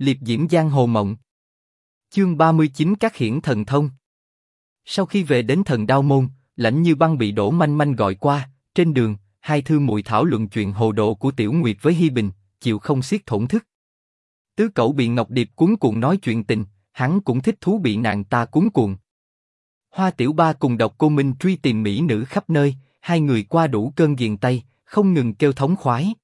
liệp diễm giang hồ mộng. Chương 39 Các hiển thần thông. Sau khi về đến thần đao môn, lãnh như băng bị đổ manh manh gọi qua, trên đường, hai thư muội thảo luận chuyện hồ độ của Tiểu Nguyệt với Hi Bình, chịu không xiết thổn thức. Tứ cậu bị Ngọc Điệp cuốn cuồng nói chuyện tình, hắn cũng thích thú bị nàng ta cuốn cuồng. Hoa Tiểu Ba cùng độc cô Minh truy tìm mỹ nữ khắp nơi, hai người qua đủ cơn ghiền tay, không ngừng kêu thống khoái.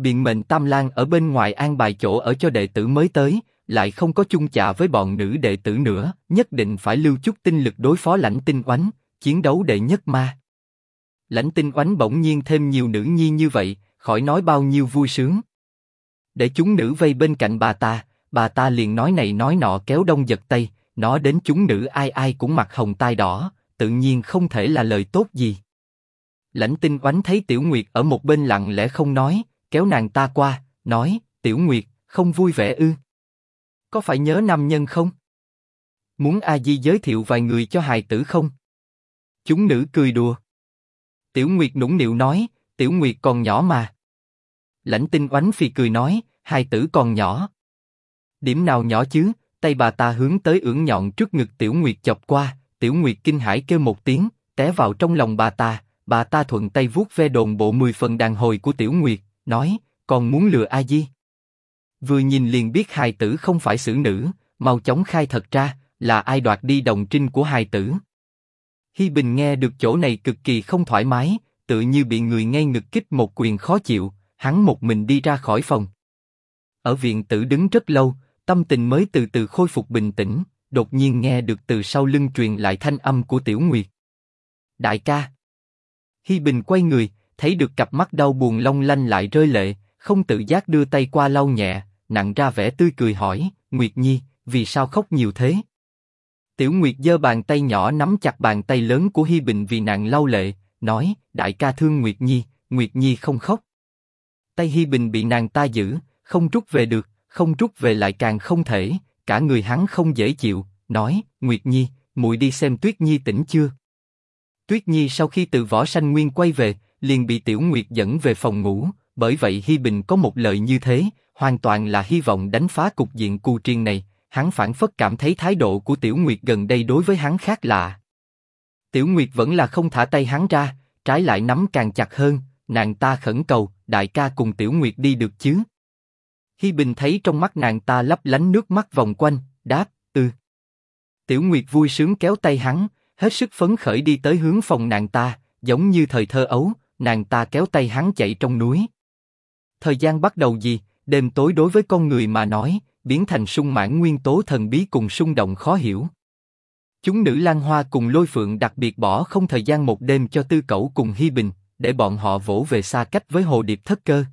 Biện mệnh Tam Lang ở bên ngoài an bài chỗ ở cho đệ tử mới tới, lại không có chung chạ với bọn nữ đệ tử nữa, nhất định phải lưu chút tinh lực đối phó lãnh tinh oánh, chiến đấu đệ nhất ma. Lãnh tinh oánh bỗng nhiên thêm nhiều nữ nhi như vậy, khỏi nói bao nhiêu vui sướng. Để chúng nữ vây bên cạnh bà ta, bà ta liền nói này nói nọ kéo đông giật tây, nó đến chúng nữ ai ai cũng mặt hồng tai đỏ, tự nhiên không thể là lời tốt gì. Lãnh tinh oánh thấy Tiểu Nguyệt ở một bên lặng lẽ không nói, kéo nàng ta qua, nói, Tiểu Nguyệt, không vui vẻ ư? Có phải nhớ nam nhân không? Muốn A Di giới thiệu vài người cho hài tử không? Chúng nữ cười đùa. Tiểu Nguyệt nũng nịu nói, Tiểu Nguyệt còn nhỏ mà. Lãnh tinh oánh phi cười nói, hài tử còn nhỏ. Điểm nào nhỏ chứ? Tay bà ta hướng tới ưỡn nhọn trước ngực Tiểu Nguyệt chọc qua, Tiểu Nguyệt kinh hãi kêu một tiếng, té vào trong lòng bà ta. Bà ta thuận tay vuốt ve đồn bộ mười phần đàn hồi của Tiểu Nguyệt, nói, còn muốn lừa A Di. Vừa nhìn liền biết hài tử không phải xử nữ, mau chóng khai thật ra, là ai đoạt đi đồng trinh của hài tử. Hi Bình nghe được chỗ này cực kỳ không thoải mái, tự như bị người ngay ngực kích một quyền khó chịu, hắn một mình đi ra khỏi phòng. Ở viện tử đứng rất lâu, tâm tình mới từ từ khôi phục bình tĩnh, đột nhiên nghe được từ sau lưng truyền lại thanh âm của Tiểu Nguyệt. Đại ca. Hi Bình quay người, thấy được cặp mắt đau buồn long lanh lại rơi lệ, không tự giác đưa tay qua lau nhẹ, nặng ra vẻ tươi cười hỏi, Nguyệt Nhi, vì sao khóc nhiều thế? Tiểu Nguyệt giơ bàn tay nhỏ nắm chặt bàn tay lớn của Hi Bình vì nàng lau lệ, nói, đại ca thương Nguyệt Nhi, Nguyệt Nhi không khóc. Tay Hi Bình bị nàng ta giữ, không rút về được, không rút về lại càng không thể, cả người hắn không dễ chịu, nói, Nguyệt Nhi, muội đi xem Tuyết Nhi tỉnh chưa? Tuyết Nhi sau khi từ võ sanh nguyên quay về, liền bị Tiểu Nguyệt dẫn về phòng ngủ, bởi vậy Hi Bình có một lợi như thế, hoàn toàn là hy vọng đánh phá cục diện cù triên này. Hắn phản phất cảm thấy thái độ của Tiểu Nguyệt gần đây đối với hắn khác lạ. Tiểu Nguyệt vẫn là không thả tay hắn ra, trái lại nắm càng chặt hơn. Nàng ta khẩn cầu, đại ca cùng Tiểu Nguyệt đi được chứ? Hi Bình thấy trong mắt nàng ta lấp lánh nước mắt vòng quanh, đáp, ừ. Tiểu Nguyệt vui sướng kéo tay hắn, hết sức phấn khởi đi tới hướng phòng nàng ta, giống như thời thơ ấu, nàng ta kéo tay hắn chạy trong núi. Thời gian bắt đầu gì, đêm tối đối với con người mà nói, biến thành sung mãn nguyên tố thần bí cùng sung động khó hiểu. Chúng nữ Lan Hoa cùng Lôi Phượng đặc biệt bỏ không thời gian một đêm cho Tư Cẩu cùng Hi Bình, để bọn họ vỗ về xa cách với Hồ Điệp thất cơ.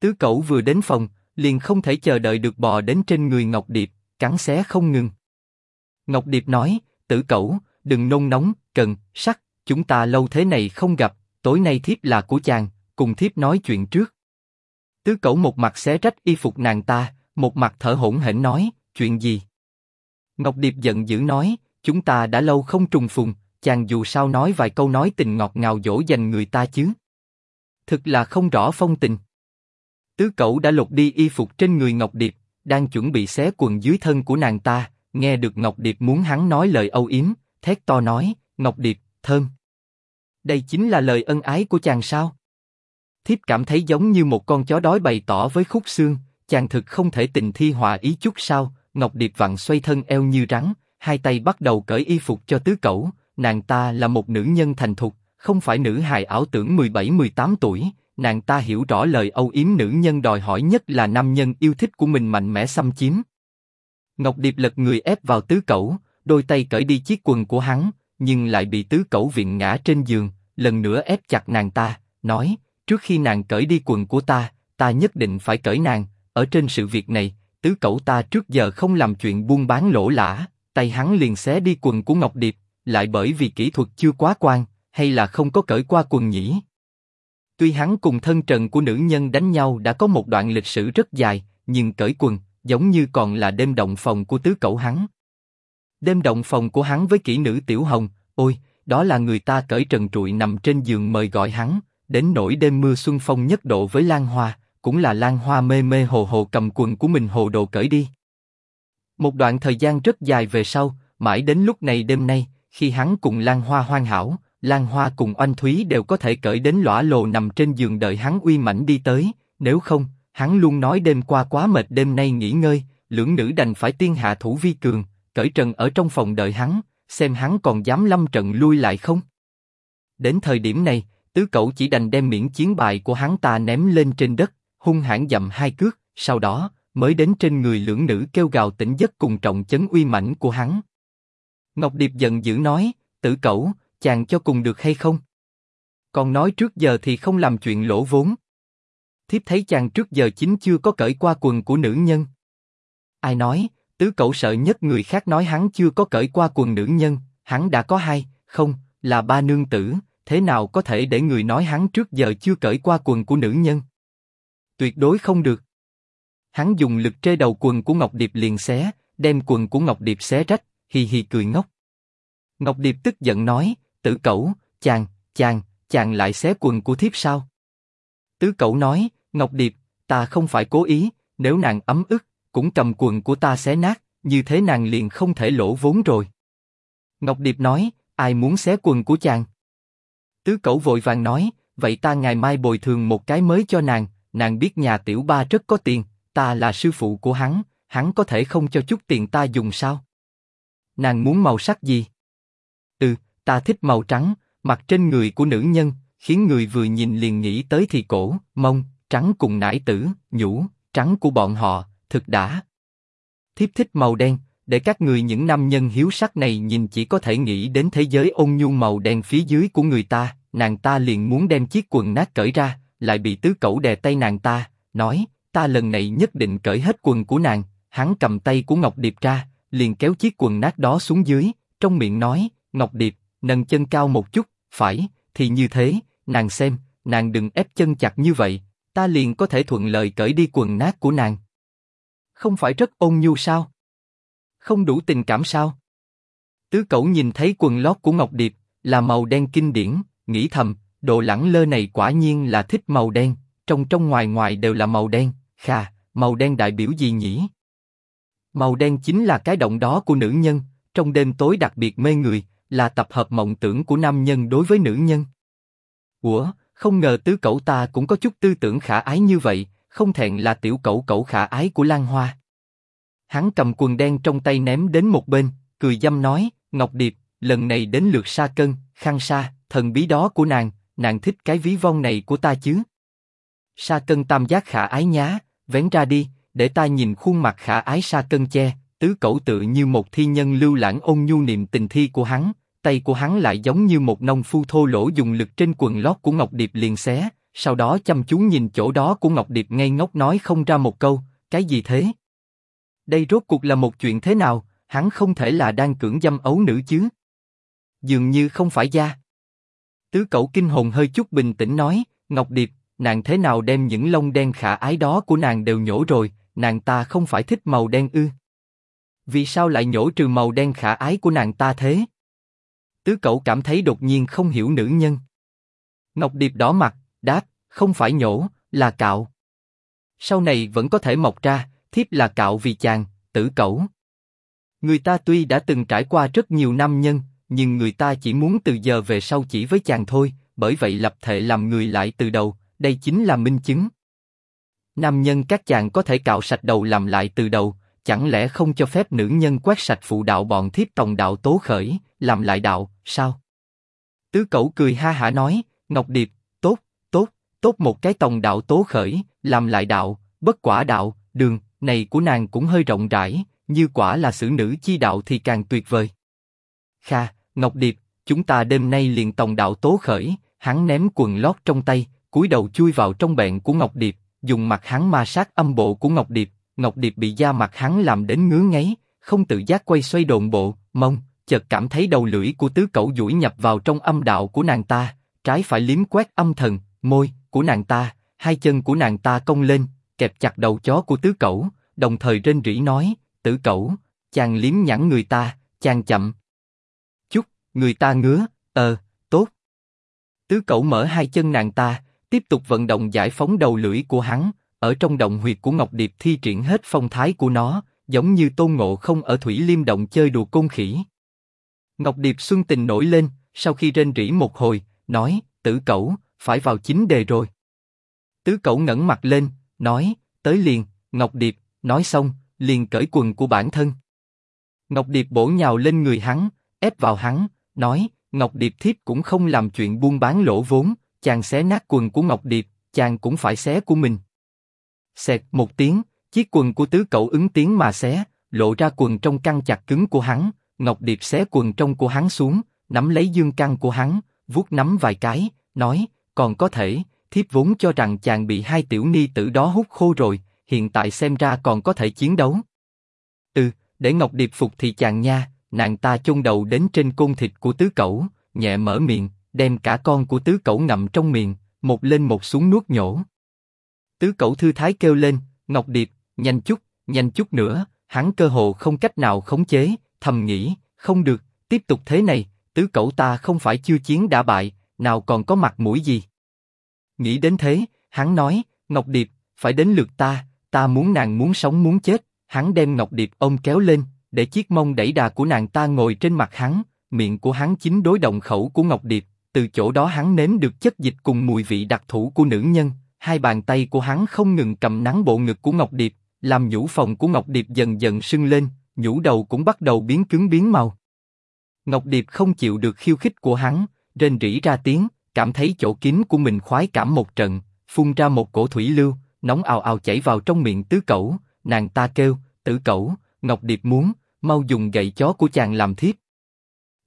Tứ Cẩu vừa đến phòng, liền không thể chờ đợi được bò đến trên người Ngọc Điệp, cắn xé không ngừng. Ngọc Điệp nói, Tử Cẩu, đừng nôn nóng, cần, sắc, chúng ta lâu thế này không gặp, tối nay thiếp là của chàng, cùng thiếp nói chuyện trước. Tứ cẩu một mặt xé rách y phục nàng ta, một mặt thở hổn hển nói, chuyện gì? Ngọc Điệp giận dữ nói, chúng ta đã lâu không trùng phùng, chàng dù sao nói vài câu nói tình ngọt ngào dỗ dành người ta chứ. Thực là không rõ phong tình. Tứ cẩu đã lột đi y phục trên người Ngọc Điệp, đang chuẩn bị xé quần dưới thân của nàng ta, nghe được Ngọc Điệp muốn hắn nói lời âu yếm, thét to nói, Ngọc Điệp, thơm. Đây chính là lời ân ái của chàng sao? Thiếp cảm thấy giống như một con chó đói bày tỏ với khúc xương, chàng thực không thể tình thi hòa ý chút sao? Ngọc Điệp vặn xoay thân eo như rắn, hai tay bắt đầu cởi y phục cho tứ cẩu. Nàng ta là một nữ nhân thành thục, không phải nữ hài ảo tưởng 17-18 tuổi. Nàng ta hiểu rõ lời âu yếm nữ nhân đòi hỏi nhất là nam nhân yêu thích của mình mạnh mẽ xâm chiếm. Ngọc Điệp lật người ép vào tứ cẩu, đôi tay cởi đi chiếc quần của hắn, nhưng lại bị tứ cẩu viện ngã trên giường, lần nữa ép chặt nàng ta, nói, trước khi nàng cởi đi quần của ta, ta nhất định phải cởi nàng. Ở trên sự việc này, tứ cậu ta trước giờ không làm chuyện buôn bán lỗ lã, tay hắn liền xé đi quần của Ngọc Điệp, lại bởi vì kỹ thuật chưa quá quan, hay là không có cởi qua quần nhỉ? Tuy hắn cùng thân trần của nữ nhân đánh nhau đã có một đoạn lịch sử rất dài, nhưng cởi quần, giống như còn là đêm động phòng của tứ cậu hắn. Đêm động phòng của hắn với kỹ nữ Tiểu Hồng, ôi, đó là người ta cởi trần trụi nằm trên giường mời gọi hắn, đến nỗi đêm mưa xuân phong nhất độ với Lan Hoa, cũng là Lan Hoa mê mê hồ hồ cầm quần của mình hồ đồ cởi đi. Một đoạn thời gian rất dài về sau, mãi đến lúc này đêm nay, khi hắn cùng Lan Hoa hoan hảo, Lan Hoa cùng Oanh Thúy đều có thể cởi đến lõa lồ nằm trên giường đợi hắn uy mãnh đi tới, nếu không, hắn luôn nói đêm qua quá mệt đêm nay nghỉ ngơi, lưỡng nữ đành phải tiên hạ thủ vi cường, cởi trần ở trong phòng đợi hắn, xem hắn còn dám lâm trận lui lại không. Đến thời điểm này, tứ cậu chỉ đành đem miễn chiến bài của hắn ta ném lên trên đất, hung hãn dậm hai cước, sau đó mới đến trên người lưỡng nữ kêu gào tỉnh giấc cùng trọng chấn uy mãnh của hắn. Ngọc Điệp giận dữ nói, tử cẩu, chàng cho cùng được hay không? Còn nói trước giờ thì không làm chuyện lỗ vốn. Thiếp thấy chàng trước giờ chính chưa có cởi qua quần của nữ nhân. Ai nói, tứ cậu sợ nhất người khác nói hắn chưa có cởi qua quần nữ nhân, hắn đã có hai, không, là ba nương tử, thế nào có thể để người nói hắn trước giờ chưa cởi qua quần của nữ nhân? Tuyệt đối không được. Hắn dùng lực trê đầu quần của Ngọc Điệp liền xé, đem quần của Ngọc Điệp xé rách, hì hì cười ngốc. Ngọc Điệp tức giận nói, tử cẩu, chàng, chàng, chàng lại xé quần của thiếp sao? Tứ cẩu nói, Ngọc Điệp, ta không phải cố ý, nếu nàng ấm ức, cũng cầm quần của ta xé nát, như thế nàng liền không thể lỗ vốn rồi. Ngọc Điệp nói, ai muốn xé quần của chàng? Tứ cẩu vội vàng nói, vậy ta ngày mai bồi thường một cái mới cho nàng, nàng biết nhà tiểu ba rất có tiền, ta là sư phụ của hắn, hắn có thể không cho chút tiền ta dùng sao? Nàng muốn màu sắc gì? Ừ, ta thích màu trắng, mặt trên người của nữ nhân, khiến người vừa nhìn liền nghĩ tới thì cổ, mông, trắng cùng nải tử, nhũ, trắng của bọn họ, thực đã. Thiếp thích màu đen, để các người những nam nhân hiếu sắc này nhìn chỉ có thể nghĩ đến thế giới ôn nhu màu đen phía dưới của người ta, nàng ta liền muốn đem chiếc quần nát cởi ra, lại bị tứ cẩu đè tay nàng ta, nói, ta lần này nhất định cởi hết quần của nàng. Hắn cầm tay của Ngọc Điệp ra, liền kéo chiếc quần nát đó xuống dưới, trong miệng nói, Ngọc Điệp, nâng chân cao một chút, phải, thì như thế, nàng xem, nàng đừng ép chân chặt như vậy, ta liền có thể thuận lợi cởi đi quần nát của nàng. Không phải rất ôn nhu sao? Không đủ tình cảm sao? Tứ Cẩu nhìn thấy quần lót của Ngọc Điệp là màu đen kinh điển, nghĩ thầm, đồ lẳng lơ này quả nhiên là thích màu đen, trong trong ngoài ngoài đều là màu đen, kha, màu đen đại biểu gì nhỉ? Màu đen chính là cái động đó của nữ nhân, trong đêm tối đặc biệt mê người, là tập hợp mộng tưởng của nam nhân đối với nữ nhân. Ủa, không ngờ tứ cậu ta cũng có chút tư tưởng khả ái như vậy, không thẹn là tiểu cậu cậu khả ái của Lan Hoa. Hắn cầm quần đen trong tay ném đến một bên, cười dâm nói, Ngọc Điệp, lần này đến lượt sa cân, khăn sa, thần bí đó của nàng, nàng thích cái ví von này của ta chứ? Sa cân tam giác khả ái nhá, vén ra đi, để ta nhìn khuôn mặt khả ái sa cân che, tứ cẩu tự như một thi nhân lưu lãng ôn nhu niệm tình thi của hắn, tay của hắn lại giống như một nông phu thô lỗ dùng lực trên quần lót của Ngọc Điệp liền xé, sau đó chăm chú nhìn chỗ đó của Ngọc Điệp ngây ngốc nói không ra một câu, cái gì thế? Đây rốt cuộc là một chuyện thế nào? Hắn không thể là đang cưỡng dâm ấu nữ chứ? Dường như không phải gia. Tứ cậu kinh hồn hơi chút bình tĩnh nói, Ngọc Điệp, nàng thế nào đem những lông đen khả ái đó của nàng đều nhổ rồi, nàng ta không phải thích màu đen ư? Vì sao lại nhổ trừ màu đen khả ái của nàng ta thế? Tứ cậu cảm thấy đột nhiên không hiểu nữ nhân. Ngọc Điệp đỏ mặt, đáp, không phải nhổ, là cạo. Sau này vẫn có thể mọc ra, thiếp là cạo vì chàng, tử cẩu. Người ta tuy đã từng trải qua rất nhiều năm nhân, nhưng người ta chỉ muốn từ giờ về sau chỉ với chàng thôi, bởi vậy lập thể làm người lại từ đầu, đây chính là minh chứng. Nam nhân các chàng có thể cạo sạch đầu làm lại từ đầu, chẳng lẽ không cho phép nữ nhân quét sạch phụ đạo bọn thiếp tòng đạo tố khởi, làm lại đạo, sao? Tứ cẩu cười ha hả nói, Ngọc Điệp, tốt, một cái tòng đạo tố khởi, làm lại đạo, bất quả đạo, đường, này của nàng cũng hơi rộng rãi, như quả là xử nữ chi đạo thì càng tuyệt vời. Kha, Ngọc Điệp, chúng ta đêm nay liền tòng đạo tố khởi, hắn ném quần lót trong tay, cúi đầu chui vào trong bẹn của Ngọc Điệp, dùng mặt hắn ma sát âm bộ của Ngọc Điệp, Ngọc Điệp bị da mặt hắn làm đến ngứa ngáy, không tự giác quay xoay đồn bộ, mông, chợt cảm thấy đầu lưỡi của tứ cẩu duỗi nhập vào trong âm đạo của nàng ta, trái phải liếm quét âm thần, môi của nàng ta, hai chân của nàng ta cong lên, kẹp chặt đầu chó của tứ cẩu, đồng thời rên rỉ nói, tử cẩu, chàng liếm nhẵn người ta, chàng chậm. Chút, người ta ngứa, ờ, tốt. Tứ cẩu mở hai chân nàng ta, tiếp tục vận động giải phóng đầu lưỡi của hắn, ở trong động huyệt của Ngọc Điệp thi triển hết phong thái của nó, giống như tôn ngộ không ở thủy liêm động chơi đùa côn khỉ. Ngọc Điệp xuân tình nổi lên, sau khi rên rỉ một hồi, nói, tử cẩu, phải vào chính đề rồi. Tứ cậu ngẩng mặt lên, nói, tới liền, Ngọc Điệp, nói xong, liền cởi quần của bản thân. Ngọc Điệp bổ nhào lên người hắn, ép vào hắn, nói, Ngọc Điệp thiếp cũng không làm chuyện buôn bán lỗ vốn, chàng xé nát quần của Ngọc Điệp, chàng cũng phải xé của mình. Xẹt một tiếng, chiếc quần của tứ cậu ứng tiếng mà xé, lộ ra quần trong căng chặt cứng của hắn, Ngọc Điệp xé quần trong của hắn xuống, nắm lấy dương căng của hắn, vuốt nắm vài cái, nói, còn có thể, thiếp vốn cho rằng chàng bị hai tiểu ni tử đó hút khô rồi, hiện tại xem ra còn có thể chiến đấu. Ừ, để Ngọc Điệp phục thì chàng nha, nàng ta chôn đầu đến trên côn thịt của tứ cẩu, nhẹ mở miệng, đem cả con của tứ cẩu ngậm trong miệng, một lên một xuống nuốt nhổ. Tứ cẩu thư thái kêu lên, Ngọc Điệp, nhanh chút, nhanh chút nữa, hắn cơ hồ không cách nào khống chế, thầm nghĩ, không được, tiếp tục thế này, tứ cẩu ta không phải chưa chiến đã bại, nào còn có mặt mũi gì. Nghĩ đến thế, hắn nói, Ngọc Điệp, phải đến lượt ta, ta muốn nàng muốn sống muốn chết, hắn đem Ngọc Điệp ôm kéo lên, để chiếc mông đẩy đà của nàng ta ngồi trên mặt hắn, miệng của hắn chính đối động khẩu của Ngọc Điệp, từ chỗ đó hắn nếm được chất dịch cùng mùi vị đặc thù của nữ nhân, hai bàn tay của hắn không ngừng cầm nắng bộ ngực của Ngọc Điệp, làm nhũ phòng của Ngọc Điệp dần dần sưng lên, nhũ đầu cũng bắt đầu biến cứng biến màu. Ngọc Điệp không chịu được khiêu khích của hắn, rên rỉ ra tiếng, cảm thấy chỗ kín của mình khoái cảm một trận, phun ra một cổ thủy lưu, nóng ào ào chảy vào trong miệng tứ cẩu, nàng ta kêu, tử cẩu, Ngọc Điệp muốn, mau dùng gậy chó của chàng làm thiếp.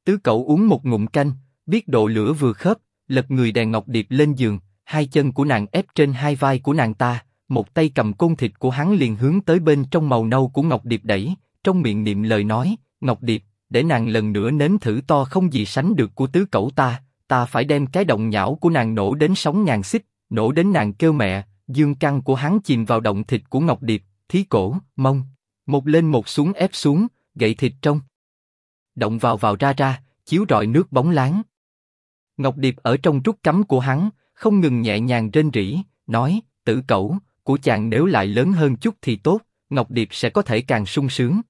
Tứ cẩu uống một ngụm canh, biết độ lửa vừa khớp, lật người đè Ngọc Điệp lên giường, hai chân của nàng ép trên hai vai của nàng ta, một tay cầm côn thịt của hắn liền hướng tới bên trong màu nâu của Ngọc Điệp đẩy, trong miệng niệm lời nói, Ngọc Điệp, để nàng lần nữa nếm thử to không gì sánh được của tứ cẩu ta, ta phải đem cái động nhão của nàng nổ đến sóng ngàn xích, nổ đến nàng kêu mẹ, dương căn của hắn chìm vào động thịt của Ngọc Điệp, thí cổ, mông, một lên một xuống ép xuống, gậy thịt trong. Động vào vào ra ra, chiếu rọi nước bóng láng. Ngọc Điệp ở trong trúc cắm của hắn, không ngừng nhẹ nhàng rên rỉ, nói, tử cẩu, của chàng nếu lại lớn hơn chút thì tốt, Ngọc Điệp sẽ có thể càng sung sướng.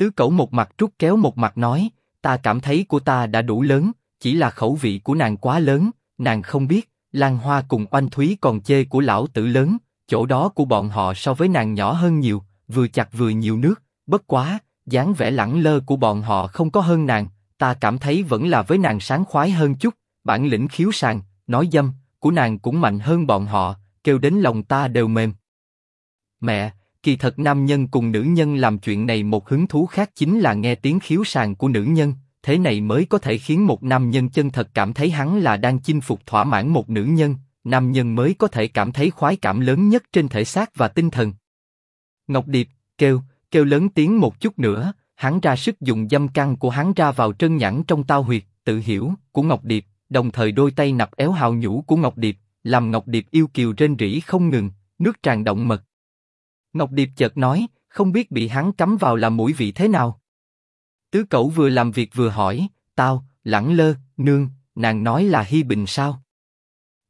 Tứ cẩu một mặt rút kéo một mặt nói, ta cảm thấy của ta đã đủ lớn, chỉ là khẩu vị của nàng quá lớn, nàng không biết, Lan Hoa cùng Oanh Thúy còn chê của lão tử lớn, chỗ đó của bọn họ so với nàng nhỏ hơn nhiều, vừa chặt vừa nhiều nước, bất quá, dáng vẻ lẳng lơ của bọn họ không có hơn nàng, ta cảm thấy vẫn là với nàng sáng khoái hơn chút, bản lĩnh khiếu sàng, nói dâm, của nàng cũng mạnh hơn bọn họ, kêu đến lòng ta đều mềm. Mẹ, kỳ thật nam nhân cùng nữ nhân làm chuyện này một hứng thú khác chính là nghe tiếng khiếu sàng của nữ nhân, thế này mới có thể khiến một nam nhân chân thật cảm thấy hắn là đang chinh phục thỏa mãn một nữ nhân, nam nhân mới có thể cảm thấy khoái cảm lớn nhất trên thể xác và tinh thần. Ngọc Điệp kêu, kêu lớn tiếng một chút nữa, hắn ra sức dùng dâm căng của hắn ra vào trân nhãn trong tao huyệt, tự hiểu của Ngọc Điệp, đồng thời đôi tay nạp éo hào nhũ của Ngọc Điệp, làm Ngọc Điệp yêu kiều trên rỉ không ngừng, nước tràn động mật. Ngọc Điệp chợt nói, không biết bị hắn cắm vào là mũi vị thế nào. Tứ Cẩu vừa làm việc vừa hỏi, tao, lẳng lơ, nương, nàng nói là Hi Bình sao?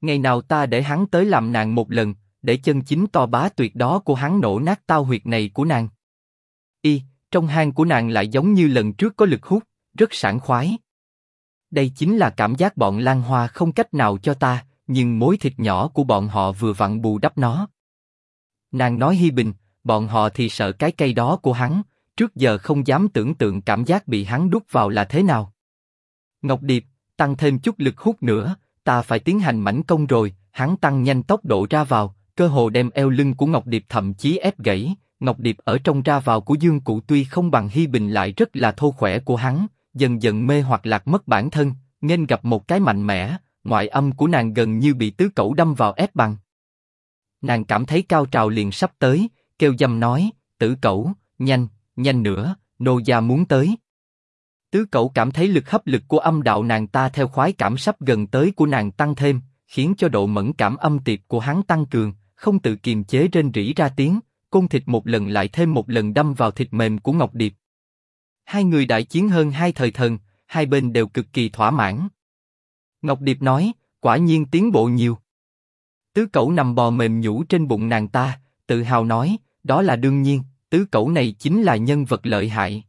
Ngày nào ta để hắn tới làm nàng một lần, để chân chính to bá tuyệt đó của hắn nổ nát tao huyệt này của nàng. Y, trong hang của nàng lại giống như lần trước có lực hút, rất sảng khoái. Đây chính là cảm giác bọn Lan Hoa không cách nào cho ta, nhưng mối thịt nhỏ của bọn họ vừa vặn bù đắp nó. Nàng nói Hi Bình, bọn họ thì sợ cái cây đó của hắn, trước giờ không dám tưởng tượng cảm giác bị hắn đút vào là thế nào. Ngọc Điệp, tăng thêm chút lực hút nữa, ta phải tiến hành mảnh công rồi. Hắn tăng nhanh tốc độ ra vào, cơ hồ đem eo lưng của Ngọc Điệp thậm chí ép gãy. Ngọc Điệp ở trong ra vào của Dương Cụ tuy không bằng Hi Bình lại rất là thô khỏe của hắn, dần dần mê hoặc lạc mất bản thân, nên gặp một cái mạnh mẽ, ngoại âm của nàng gần như bị tứ cẩu đâm vào ép bằng. Nàng cảm thấy cao trào liền sắp tới, kêu dâm nói, tử cẩu, nhanh, nhanh nữa, nô gia muốn tới. Tứ cậu cảm thấy lực hấp lực của âm đạo nàng ta theo khoái cảm sắp gần tới của nàng tăng thêm, khiến cho độ mẫn cảm âm tiệp của hắn tăng cường, không tự kiềm chế trên rỉ ra tiếng, côn thịt một lần lại thêm một lần đâm vào thịt mềm của Ngọc Điệp. Hai người đại chiến hơn hai thời thần, hai bên đều cực kỳ thỏa mãn. Ngọc Điệp nói, quả nhiên tiến bộ nhiều. Tứ cẩu nằm bò mềm nhũ trên bụng nàng ta, tự hào nói, đó là đương nhiên, tứ cẩu này chính là nhân vật lợi hại.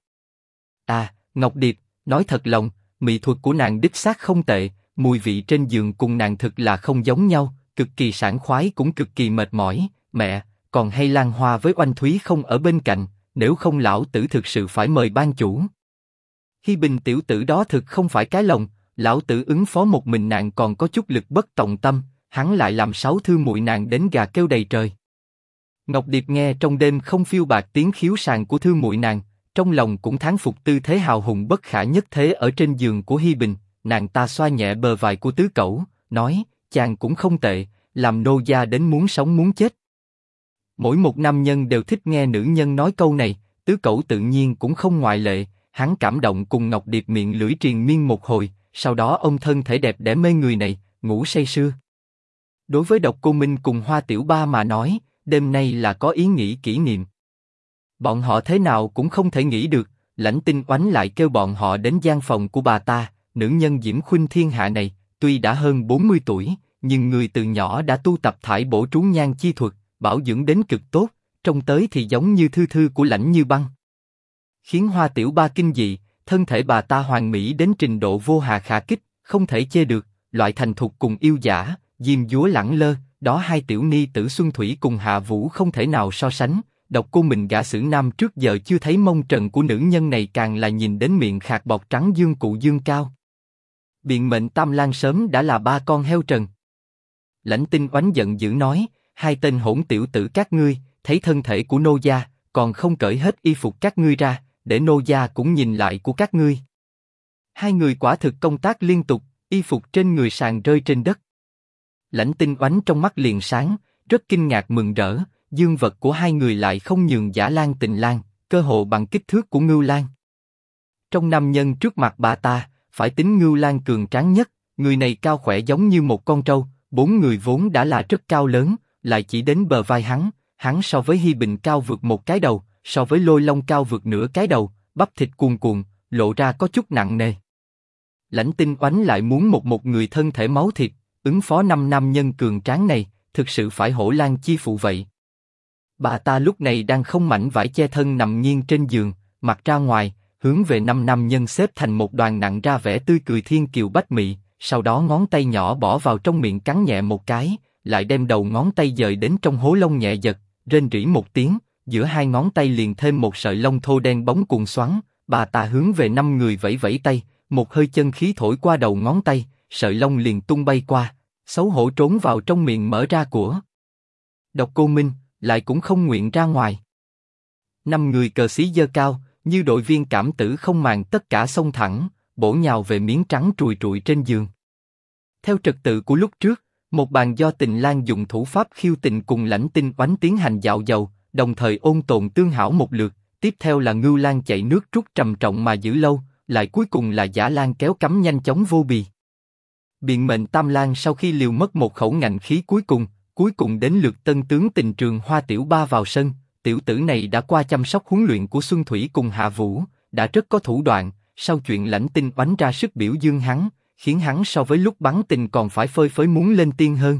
À, Ngọc Điệp, nói thật lòng, mỹ thuật của nàng đích xác không tệ, mùi vị trên giường cùng nàng thực là không giống nhau, cực kỳ sảng khoái cũng cực kỳ mệt mỏi. Mẹ, còn hay Lan Hoa với Oanh Thúy không ở bên cạnh, nếu không lão tử thực sự phải mời ban chủ. Hi Bình tiểu tử đó thực không phải cái lòng, lão tử ứng phó một mình nàng còn có chút lực bất tòng tâm, hắn lại làm sáu thư muội nàng đến gà kêu đầy trời. Ngọc Điệp nghe trong đêm không phiêu bạc tiếng khiếu sàng của thư muội nàng, trong lòng cũng thán phục tư thế hào hùng bất khả nhất thế ở trên giường của Hi Bình, nàng ta xoa nhẹ bờ vai của tứ cẩu, nói, chàng cũng không tệ, làm nô gia đến muốn sống muốn chết. Mỗi một nam nhân đều thích nghe nữ nhân nói câu này, tứ cẩu tự nhiên cũng không ngoại lệ, hắn cảm động cùng Ngọc Điệp miệng lưỡi triền miên một hồi, sau đó ông thân thể đẹp đẽ mê người này, ngủ say sưa. Đối với độc cô Minh cùng Hoa Tiểu Ba mà nói, đêm nay là có ý nghĩ kỷ niệm. Bọn họ thế nào cũng không thể nghĩ được, lãnh tinh oánh lại kêu bọn họ đến gian phòng của bà ta, nữ nhân Diễm Khuynh Thiên Hạ này, tuy đã hơn 40 tuổi, nhưng người từ nhỏ đã tu tập thải bổ trú nhan chi thuật, bảo dưỡng đến cực tốt, trông tới thì giống như thư thư của lãnh như băng. Khiến Hoa Tiểu Ba kinh dị, thân thể bà ta hoàn mỹ đến trình độ vô hà khả kích, không thể chê được, loại thành thục cùng yêu giả, diêm dúa lẳng lơ, đó hai tiểu ni tử Xuân Thủy cùng Hạ Vũ không thể nào so sánh. Độc cô mình gã sử nam trước giờ chưa thấy mông trần của nữ nhân này càng là nhìn đến miệng khạc bọc trắng dương cụ dương cao. Biện mệnh Tam Lan sớm đã là ba con heo trần. Lãnh tinh oánh giận dữ nói, hai tên hỗn tiểu tử các ngươi, thấy thân thể của nô gia, còn không cởi hết y phục các ngươi ra, để nô gia cũng nhìn lại của các ngươi. Hai người quả thực công tác liên tục, y phục trên người sàn rơi trên đất. Lãnh tinh oánh trong mắt liền sáng, rất kinh ngạc mừng rỡ, dương vật của hai người lại không nhường giả lan tình lan, cơ hồ bằng kích thước của ngưu lan. Trong nam nhân trước mặt bà ta, phải tính ngưu lan cường tráng nhất, người này cao khỏe giống như một con trâu, bốn người vốn đã là rất cao lớn, lại chỉ đến bờ vai hắn, hắn so với Hi Bình cao vượt một cái đầu, so với Lôi Long cao vượt nửa cái đầu, bắp thịt cuồn cuộn, lộ ra có chút nặng nề. Lãnh Tinh Oánh lại muốn một một người thân thể máu thịt, ứng phó năm nam nhân cường tráng này, thực sự phải hổ lan chi phụ vậy. Bà ta lúc này đang không mảnh vải che thân nằm nghiêng trên giường, mặt ra ngoài, hướng về năm nam nhân xếp thành một đoàn nặng ra vẻ tươi cười thiên kiều bách mị, sau đó ngón tay nhỏ bỏ vào trong miệng cắn nhẹ một cái, lại đem đầu ngón tay dời đến trong hố lông nhẹ giật, rên rỉ một tiếng, giữa hai ngón tay liền thêm một sợi lông thô đen bóng cuồng xoắn, bà ta hướng về năm người vẫy vẫy tay, một hơi chân khí thổi qua đầu ngón tay, sợi lông liền tung bay qua, xấu hổ trốn vào trong miệng mở ra của. Độc cô Minh lại cũng không nguyện ra ngoài. Năm người cờ xí dơ cao, như đội viên cảm tử không màng tất cả xông thẳng, bổ nhào về miếng trắng trùi trụi trên giường. Theo trật tự của lúc trước, một bàn do tình lan dùng thủ pháp khiêu tình cùng lãnh tinh oánh tiến hành dạo dầu, đồng thời ôn tồn tương hảo một lượt. Tiếp theo là ngưu lan chạy nước rút trầm trọng mà giữ lâu, lại cuối cùng là giả lan kéo cắm nhanh chóng vô bì. Biện mệnh Tam Lan sau khi liều mất một khẩu ngạnh khí cuối cùng, cuối cùng đến lượt tân tướng tình trường Hoa Tiểu Ba vào sân, tiểu tử này đã qua chăm sóc huấn luyện của Xuân Thủy cùng Hạ Vũ, đã rất có thủ đoạn, sau chuyện lãnh tinh bắn ra sức biểu dương hắn, khiến hắn so với lúc bắn tình còn phải phơi phới muốn lên tiên hơn.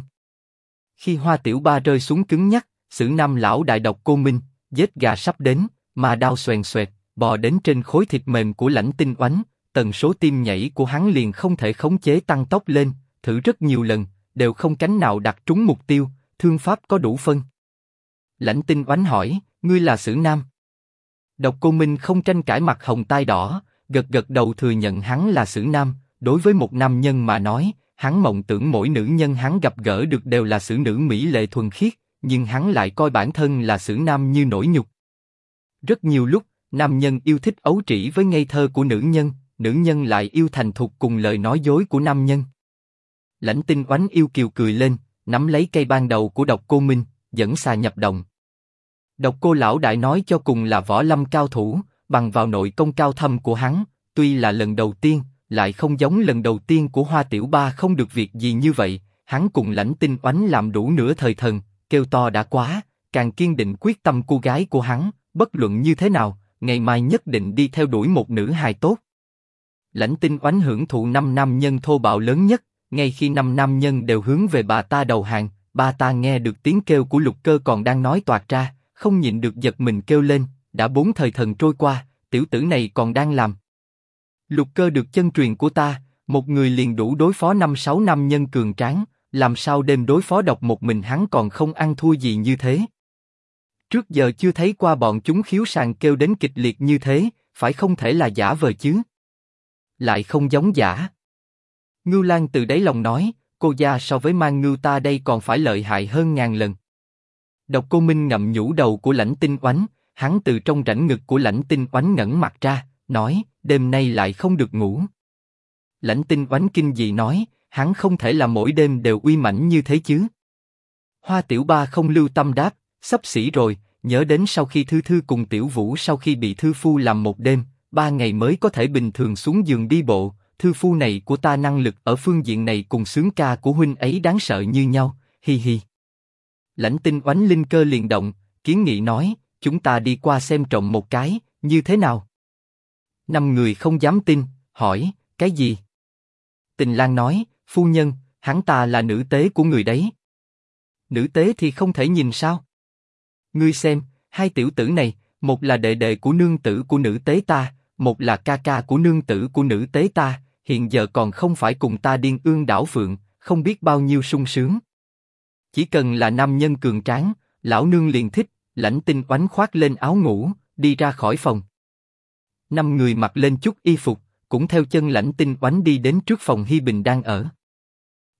Khi Hoa Tiểu Ba rơi xuống cứng nhắc, Sử Nam lão đại độc cô Minh, giết gà sắp đến, mà đau xoèn xoẹt, bò đến trên khối thịt mềm của lãnh tinh oánh, tần số tim nhảy của hắn liền không thể khống chế tăng tốc lên, thử rất nhiều lần, đều không cánh nào đặt trúng mục tiêu, thương pháp có đủ phân. Lãnh tinh oánh hỏi, ngươi là Sử Nam. Độc cô Minh không tranh cãi mặt hồng tai đỏ, gật gật đầu thừa nhận hắn là Sử Nam. Đối với một nam nhân mà nói, hắn mộng tưởng mỗi nữ nhân hắn gặp gỡ được đều là Sử nữ mỹ lệ thuần khiết, nhưng hắn lại coi bản thân là Sử Nam như nổi nhục. Rất nhiều lúc, nam nhân yêu thích ấu trĩ với ngây thơ của nữ nhân, nữ nhân lại yêu thành thục cùng lời nói dối của nam nhân. Lãnh tinh oánh yêu kiều cười lên, nắm lấy cây ban đầu của độc cô Minh, dẫn xà nhập đồng Độc cô lão đại nói cho cùng là võ lâm cao thủ, bằng vào nội công cao thâm của hắn, tuy là lần đầu tiên, lại không giống lần đầu tiên của Hoa Tiểu Ba không được việc gì như vậy. Hắn cùng lãnh tinh oánh làm đủ nửa thời thần, kêu to đã quá, càng kiên định quyết tâm cô gái của hắn, bất luận như thế nào, ngày mai nhất định đi theo đuổi một nữ hài tốt. Lãnh tinh oánh hưởng thụ năm nam nhân thô bạo lớn nhất, ngay khi năm nam nhân đều hướng về bà ta đầu hàng, bà ta nghe được tiếng kêu của lục cơ còn đang nói toạc ra, không nhịn được giật mình kêu lên, đã bốn thời thần trôi qua, tiểu tử này còn đang làm. Lục cơ được chân truyền của ta, một người liền đủ đối phó năm sáu năm nhân cường tráng, làm sao đêm đối phó độc một mình hắn còn không ăn thua gì như thế. Trước giờ chưa thấy qua bọn chúng khiếu sàng kêu đến kịch liệt như thế, phải không thể là giả vờ chứ? Lại không giống giả. Ngưu Lan từ đáy lòng nói, cô gia so với mang ngưu ta đây còn phải lợi hại hơn ngàn lần. Độc cô Minh ngậm nhũ đầu của lãnh tinh oánh, hắn từ trong rãnh ngực của lãnh tinh oánh ngẩng mặt ra, nói, đêm nay lại không được ngủ. Lãnh tinh oánh kinh dị nói, hắn không thể là mỗi đêm đều uy mãnh như thế chứ. Hoa tiểu ba không lưu tâm đáp, sắp xỉ rồi, nhớ đến sau khi thư thư cùng tiểu vũ sau khi bị thư phu làm một đêm, ba ngày mới có thể bình thường xuống giường đi bộ, thư phu này của ta năng lực ở phương diện này cùng sướng ca của huynh ấy đáng sợ như nhau, hi hi. Lãnh tinh oánh linh cơ liền động, kiến nghị nói, chúng ta đi qua xem trộm một cái, như thế nào? Năm người không dám tin, hỏi, cái gì? Tình Lan nói, phu nhân, hắn ta là nữ tế của người đấy. Nữ tế thì không thể nhìn sao? Ngươi xem, hai tiểu tử này, một là đệ đệ của nương tử của nữ tế ta, một là ca ca của nương tử của nữ tế ta, hiện giờ còn không phải cùng ta điên ương đảo phượng, không biết bao nhiêu sung sướng. Chỉ cần là nam nhân cường tráng, lão nương liền thích, lãnh tinh oánh khoác lên áo ngủ, đi ra khỏi phòng. Năm người mặc lên chút y phục, cũng theo chân lãnh tinh oánh đi đến trước phòng Hi Bình đang ở.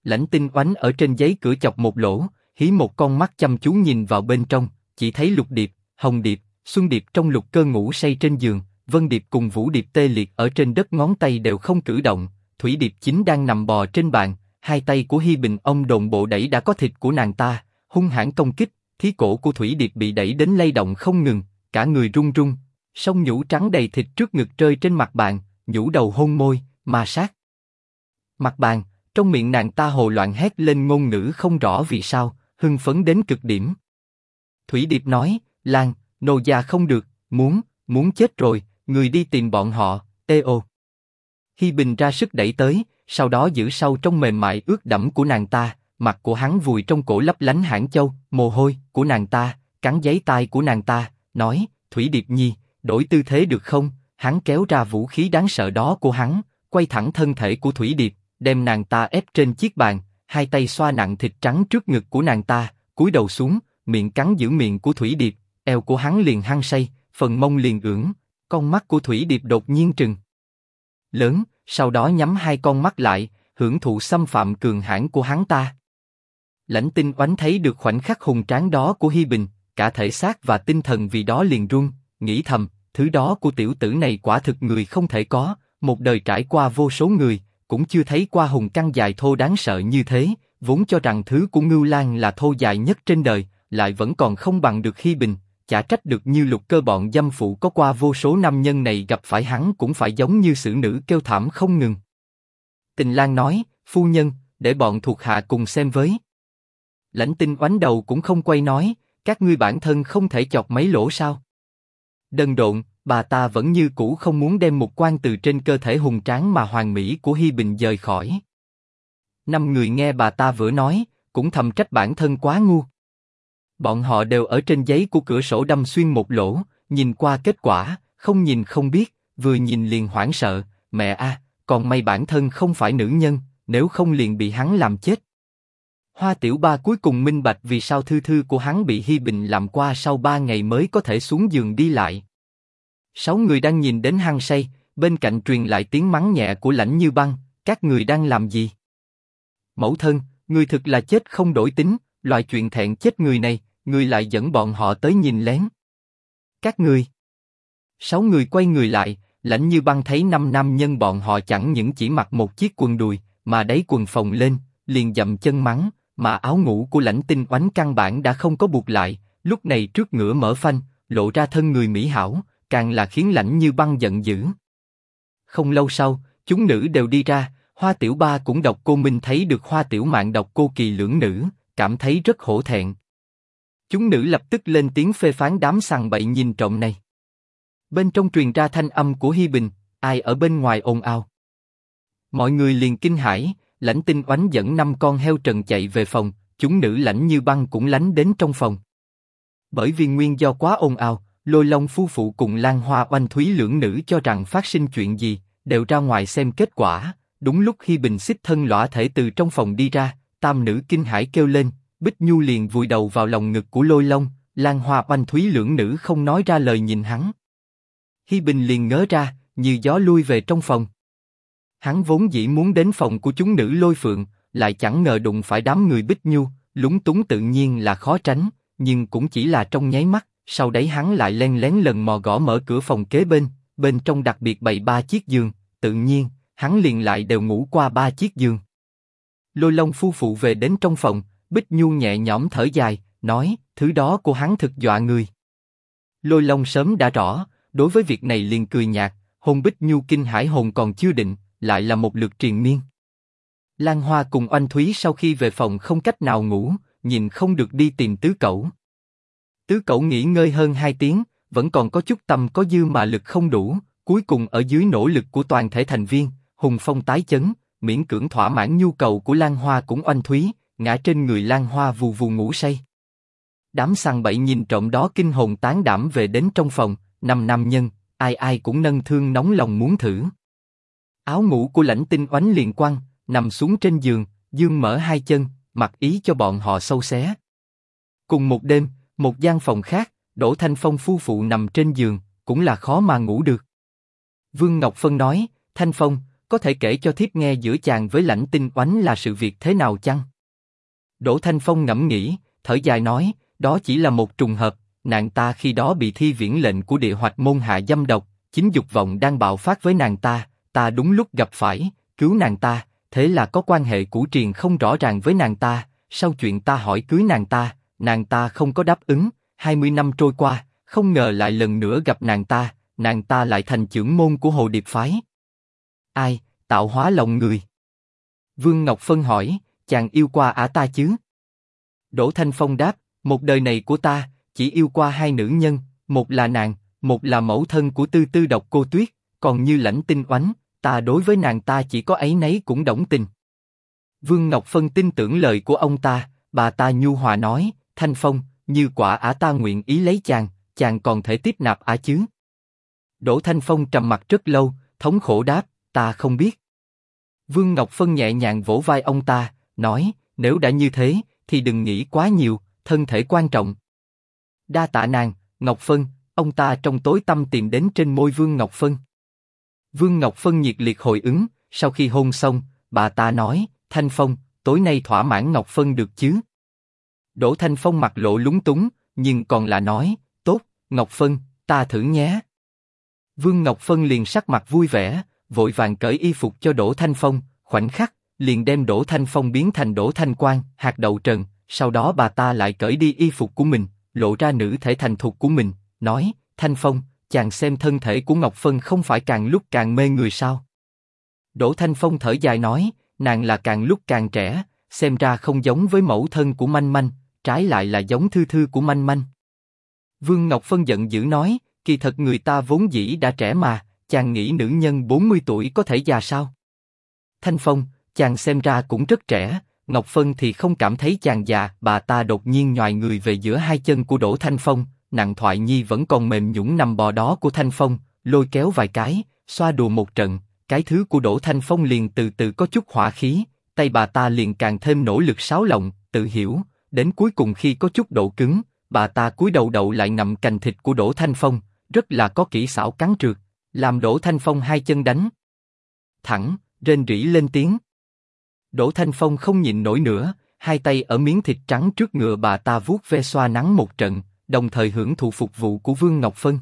Lãnh tinh oánh ở trên giấy cửa chọc một lỗ, hí một con mắt chăm chú nhìn vào bên trong, chỉ thấy lục điệp, hồng điệp, xuân điệp trong lục cơ ngủ say trên giường, vân điệp cùng vũ điệp tê liệt ở trên đất ngón tay đều không cử động, thủy điệp chính đang nằm bò trên bàn, hai tay của Hi Bình ông đồn bộ đẩy đã có thịt của nàng ta, hung hãn công kích, thí cổ của thủy điệp bị đẩy đến lay động không ngừng, cả người run run, song nhũ trắng đầy thịt trước ngực rơi trên mặt bàn, nhũ đầu hôn môi, ma sát. Mặt bàn, trong miệng nàng ta hồ loạn hét lên ngôn ngữ không rõ vì sao, hưng phấn đến cực điểm. Thủy Điệp nói, Lan, nô gia không được, muốn, muốn chết rồi, người đi tìm bọn họ, ê ô. Hi Bình ra sức đẩy tới, sau đó giữ sâu trong mềm mại ướt đẫm của nàng ta, mặt của hắn vùi trong cổ lấp lánh hãng châu, mồ hôi của nàng ta, cắn giấy tai của nàng ta, nói, Thủy Điệp Nhi, đổi tư thế được không? Hắn kéo ra vũ khí đáng sợ đó của hắn, quay thẳng thân thể của Thủy Điệp, đem nàng ta ép trên chiếc bàn, hai tay xoa nặng thịt trắng trước ngực của nàng ta, cúi đầu xuống, miệng cắn giữ miệng của Thủy Điệp, eo của hắn liền hăng say, phần mông liền ưỡn, con mắt của Thủy Điệp đột nhiên trừng lớn, sau đó nhắm hai con mắt lại, hưởng thụ xâm phạm cường hãn của hắn ta. Lãnh Tinh oánh thấy được khoảnh khắc hùng tráng đó của Hi Bình, cả thể xác và tinh thần vì đó liền run, nghĩ thầm, thứ đó của tiểu tử này quả thực người không thể có, một đời trải qua vô số người, cũng chưa thấy qua hùng căng dài thô đáng sợ như thế, vốn cho rằng thứ của Ngưu Lan là thô dài nhất trên đời, lại vẫn còn không bằng được Hi Bình, chả trách được như lục cơ bọn dâm phụ có qua vô số nam nhân này gặp phải hắn cũng phải giống như xử nữ kêu thảm không ngừng. Tình Lan nói, phu nhân, để bọn thuộc hạ cùng xem với. Lãnh tinh oánh đầu cũng không quay nói, các ngươi bản thân không thể chọc mấy lỗ sao? Đần độn, bà ta vẫn như cũ không muốn đem một quan từ trên cơ thể hùng tráng mà hoàng mỹ của Hi Bình rời khỏi. Năm người nghe bà ta vừa nói, cũng thầm trách bản thân quá ngu. Bọn họ đều ở trên giấy của cửa sổ đâm xuyên một lỗ, nhìn qua kết quả, không nhìn không biết, vừa nhìn liền hoảng sợ, mẹ a, còn may bản thân không phải nữ nhân, nếu không liền bị hắn làm chết. Hoa Tiểu Ba cuối cùng minh bạch vì sao thư thư của hắn bị Hi Bình làm qua sau ba ngày mới có thể xuống giường đi lại. Sáu người đang nhìn đến hăng say, bên cạnh truyền lại tiếng mắng nhẹ của lãnh như băng, các người đang làm gì? Mẫu thân, người thực là chết không đổi tính, loại chuyện thẹn chết người này, người lại dẫn bọn họ tới nhìn lén. Các người. Sáu người quay người lại, lãnh như băng thấy năm nam nhân bọn họ chẳng những chỉ mặc một chiếc quần đùi, mà đáy quần phồng lên, liền dậm chân mắng, mà áo ngủ của lãnh tinh oánh căn bản đã không có buộc lại, lúc này trước ngửa mở phanh, lộ ra thân người mỹ hảo, càng là khiến lãnh như băng giận dữ. Không lâu sau, chúng nữ đều đi ra, Hoa Tiểu Ba cũng đọc cô Minh thấy được Hoa Tiểu mạng đọc cô kỳ lưỡng nữ, cảm thấy rất hổ thẹn. Chúng nữ lập tức lên tiếng phê phán đám sằng bậy nhìn trộm này. Bên trong truyền ra thanh âm của Hi Bình, ai ở bên ngoài ồn ào. Mọi người liền kinh hãi, lãnh tinh oánh dẫn năm con heo trần chạy về phòng, chúng nữ lãnh như băng cũng lánh đến trong phòng. Bởi vì nguyên do quá ồn ào, Lôi Long phu phụ cùng Lan Hoa Oanh Thúy lưỡng nữ cho rằng phát sinh chuyện gì, đều ra ngoài xem kết quả. Đúng lúc khi Bình xích thân lõa thể từ trong phòng đi ra, tam nữ kinh hãi kêu lên, Bích Nhu liền vùi đầu vào lòng ngực của Lôi Long, Lan Hoa Oanh Thúy lưỡng nữ không nói ra lời nhìn hắn. Hi Bình liền ngớ ra, như gió lui về trong phòng. Hắn vốn dĩ muốn đến phòng của chúng nữ Lôi Phượng, lại chẳng ngờ đụng phải đám người Bích Nhu, lúng túng tự nhiên là khó tránh, nhưng cũng chỉ là trong nháy mắt. Sau đấy hắn lại len lén lần mò gõ mở cửa phòng kế bên, bên trong đặc biệt bày ba chiếc giường, tự nhiên hắn liền lại đều ngủ qua ba chiếc giường. Lôi Long phu phụ về đến trong phòng, Bích Nhu nhẹ nhõm thở dài, nói, thứ đó của hắn thực dọa người. Lôi Long sớm đã rõ, đối với việc này liền cười nhạt, hồn Bích Nhu kinh hải hồn còn chưa định, lại là một lượt triền miên. Lan Hoa cùng Oanh Thúy sau khi về phòng không cách nào ngủ, nhìn không được đi tìm tứ cậu. Tứ cậu nghỉ ngơi hơn hai tiếng, vẫn còn có chút tâm có dư mà lực không đủ, cuối cùng ở dưới nỗ lực của toàn thể thành viên, hùng phong tái chấn, miễn cưỡng thỏa mãn nhu cầu của Lan Hoa cũng oanh thúy, ngã trên người Lan Hoa vù vù ngủ say. Đám săn bậy nhìn trộm đó kinh hồn tán đảm về đến trong phòng, năm nam nhân, ai ai cũng nâng thương nóng lòng muốn thử. Áo ngủ của lãnh tinh oánh liền quăng, nằm xuống trên giường, dương mở hai chân, mặc ý cho bọn họ sâu xé. Cùng một đêm, một gian phòng khác, Đỗ Thanh Phong phu phụ nằm trên giường, cũng là khó mà ngủ được. Vương Ngọc Phân nói, Thanh Phong, có thể kể cho thiếp nghe giữa chàng với lãnh tinh oánh là sự việc thế nào chăng? Đỗ Thanh Phong ngẫm nghĩ, thở dài nói, đó chỉ là một trùng hợp, nàng ta khi đó bị thi viễn lệnh của địa hoạch môn hạ dâm độc, chính dục vọng đang bạo phát với nàng ta, ta đúng lúc gặp phải, cứu nàng ta, thế là có quan hệ cũ triền không rõ ràng với nàng ta, sau chuyện ta hỏi cưới nàng ta, nàng ta không có đáp ứng, 20 năm trôi qua, không ngờ lại lần nữa gặp nàng ta, nàng ta lại thành trưởng môn của Hồ Điệp Phái. Ai, tạo hóa lòng người? Vương Ngọc Phân hỏi, chàng yêu qua ả ta chứ? Đỗ Thanh Phong đáp, một đời này của ta, chỉ yêu qua hai nữ nhân, một là nàng, một là mẫu thân của tư tư độc cô Tuyết, còn như lãnh tinh oánh, ta đối với nàng ta chỉ có ấy nấy cũng động tình. Vương Ngọc Phân tin tưởng lời của ông ta, bà ta nhu hòa nói, Thanh Phong, như quả ả ta nguyện ý lấy chàng, chàng còn thể tiếp nạp ả chứ? Đỗ Thanh Phong trầm mặt rất lâu, thống khổ đáp, ta không biết. Vương Ngọc Phân nhẹ nhàng vỗ vai ông ta, nói, nếu đã như thế, thì đừng nghĩ quá nhiều, thân thể quan trọng. Đa tạ nàng, Ngọc Phân, ông ta trong tối tâm tìm đến trên môi Vương Ngọc Phân. Vương Ngọc Phân nhiệt liệt hồi ứng, sau khi hôn xong, bà ta nói, Thanh Phong, tối nay thỏa mãn Ngọc Phân được chứ? Đỗ Thanh Phong mặt lộ lúng túng, nhưng còn là nói, tốt, Ngọc Phân, ta thử nhé. Vương Ngọc Phân liền sắc mặt vui vẻ, vội vàng cởi y phục cho Đỗ Thanh Phong, khoảnh khắc, liền đem Đỗ Thanh Phong biến thành Đỗ Thanh Quang, hạt đầu trần. Sau đó bà ta lại cởi đi y phục của mình, lộ ra nữ thể thành thục của mình, nói: Thanh Phong, chàng xem thân thể của Ngọc Phân không phải càng lúc càng mê người sao? Đỗ Thanh Phong thở dài nói: nàng là càng lúc càng trẻ, xem ra không giống với mẫu thân của Manh Manh, trái lại là giống thư thư của manh manh. Vương Ngọc Phân giận dữ nói, kỳ thật người ta vốn dĩ đã trẻ mà, chàng nghĩ nữ nhân 40 tuổi có thể già sao? Thanh Phong, chàng xem ra cũng rất trẻ, Ngọc Phân thì không cảm thấy chàng già, bà ta đột nhiên nhòi người về giữa hai chân của Đỗ Thanh Phong, nặng thoại nhi vẫn còn mềm nhũn nằm bò đó của Thanh Phong, lôi kéo vài cái, xoa đùa một trận, cái thứ của Đỗ Thanh Phong liền từ từ có chút hỏa khí, tay bà ta liền càng thêm nỗ lực sáo lộng, tự hiểu, Đến cuối cùng khi có chút độ cứng, bà ta cúi đầu đậu lại ngậm cành thịt của Đỗ Thanh Phong, rất là có kỹ xảo cắn trượt, làm Đỗ Thanh Phong hai chân đánh. Thẳng, rên rỉ lên tiếng. Đỗ Thanh Phong không nhịn nổi nữa, hai tay ở miếng thịt trắng trước ngựa bà ta vuốt ve xoa nắng một trận, đồng thời hưởng thụ phục vụ của Vương Ngọc Phân.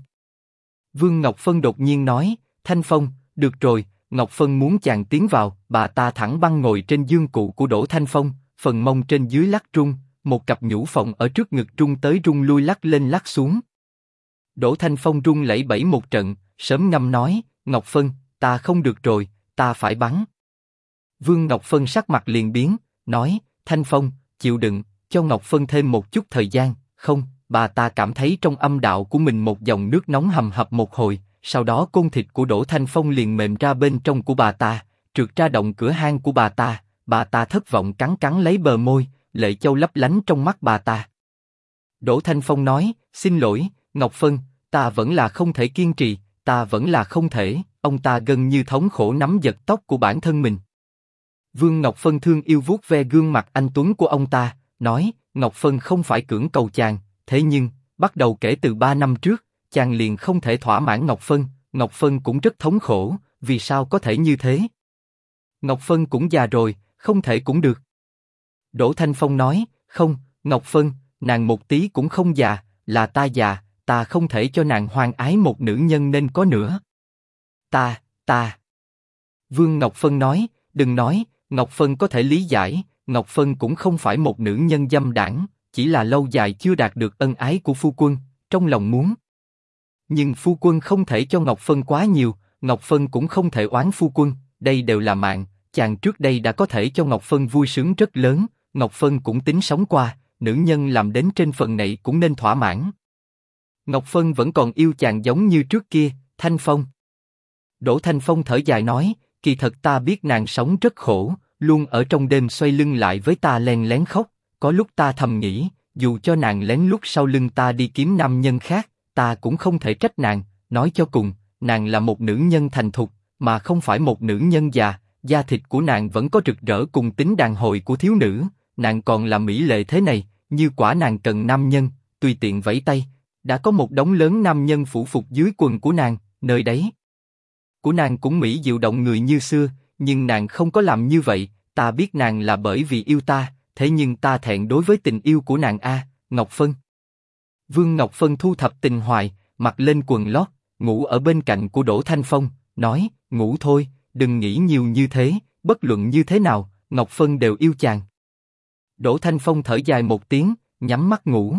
Vương Ngọc Phân đột nhiên nói, Thanh Phong, được rồi, Ngọc Phân muốn chàng tiến vào, bà ta thẳng băng ngồi trên dương cụ của Đỗ Thanh Phong, phần mông trên dưới lắc trung, một cặp nhũ phòng ở trước ngực rung tới rung lui lắc lên lắc xuống. Đỗ Thanh Phong rung lẩy bẩy một trận, sớm ngâm nói, Ngọc Phân, ta không được rồi, ta phải bắn. Vương Ngọc Phân sắc mặt liền biến, nói, Thanh Phong, chịu đựng, cho Ngọc Phân thêm một chút thời gian, không, bà ta cảm thấy trong âm đạo của mình một dòng nước nóng hầm hập một hồi, sau đó côn thịt của Đỗ Thanh Phong liền mềm ra bên trong của bà ta, trượt ra động cửa hang của bà ta, bà ta thất vọng cắn cắn lấy bờ môi, lệ châu lấp lánh trong mắt bà ta. Đỗ Thanh Phong nói, xin lỗi, Ngọc Phân, ta vẫn là không thể kiên trì, ta vẫn là không thể, ông ta gần như thống khổ nắm giật tóc của bản thân mình. Vương Ngọc Phân thương yêu vuốt ve gương mặt anh Tuấn của ông ta, nói, Ngọc Phân không phải cưỡng cầu chàng, thế nhưng, bắt đầu kể từ ba năm trước, chàng liền không thể thỏa mãn Ngọc Phân, Ngọc Phân cũng rất thống khổ, vì sao có thể như thế? Ngọc Phân cũng già rồi, không thể cũng được. Đỗ Thanh Phong nói, không, Ngọc Phân, nàng một tí cũng không già, là ta già, ta không thể cho nàng hoang ái một nữ nhân nên có nữa. Ta, ta. Vương Ngọc Phân nói, đừng nói, Ngọc Phân có thể lý giải, Ngọc Phân cũng không phải một nữ nhân dâm đảng, chỉ là lâu dài chưa đạt được ân ái của phu quân, trong lòng muốn. Nhưng phu quân không thể cho Ngọc Phân quá nhiều, Ngọc Phân cũng không thể oán phu quân, đây đều là mạng, chàng trước đây đã có thể cho Ngọc Phân vui sướng rất lớn, Ngọc Phân cũng tính sống qua, nữ nhân làm đến trên phần này cũng nên thỏa mãn. Ngọc Phân vẫn còn yêu chàng giống như trước kia, Thanh Phong. Đỗ Thanh Phong thở dài nói, kỳ thật ta biết nàng sống rất khổ, luôn ở trong đêm xoay lưng lại với ta len lén khóc, có lúc ta thầm nghĩ, dù cho nàng lén lút sau lưng ta đi kiếm nam nhân khác, ta cũng không thể trách nàng, nói cho cùng, nàng là một nữ nhân thành thục, mà không phải một nữ nhân già, da thịt của nàng vẫn có rực rỡ cùng tính đàn hồi của thiếu nữ, nàng còn là mỹ lệ thế này, như quả nàng cần nam nhân, tùy tiện vẫy tay, đã có một đống lớn nam nhân phủ phục dưới quần của nàng, nơi đấy. Của nàng cũng mỹ diệu động người như xưa, nhưng nàng không có làm như vậy, ta biết nàng là bởi vì yêu ta, thế nhưng ta thẹn đối với tình yêu của nàng a, Ngọc Phân. Vương Ngọc Phân thu thập tình hoài, mặc lên quần lót, ngủ ở bên cạnh của Đỗ Thanh Phong, nói, ngủ thôi, đừng nghĩ nhiều như thế, bất luận như thế nào, Ngọc Phân đều yêu chàng. Đỗ Thanh Phong thở dài một tiếng, nhắm mắt ngủ.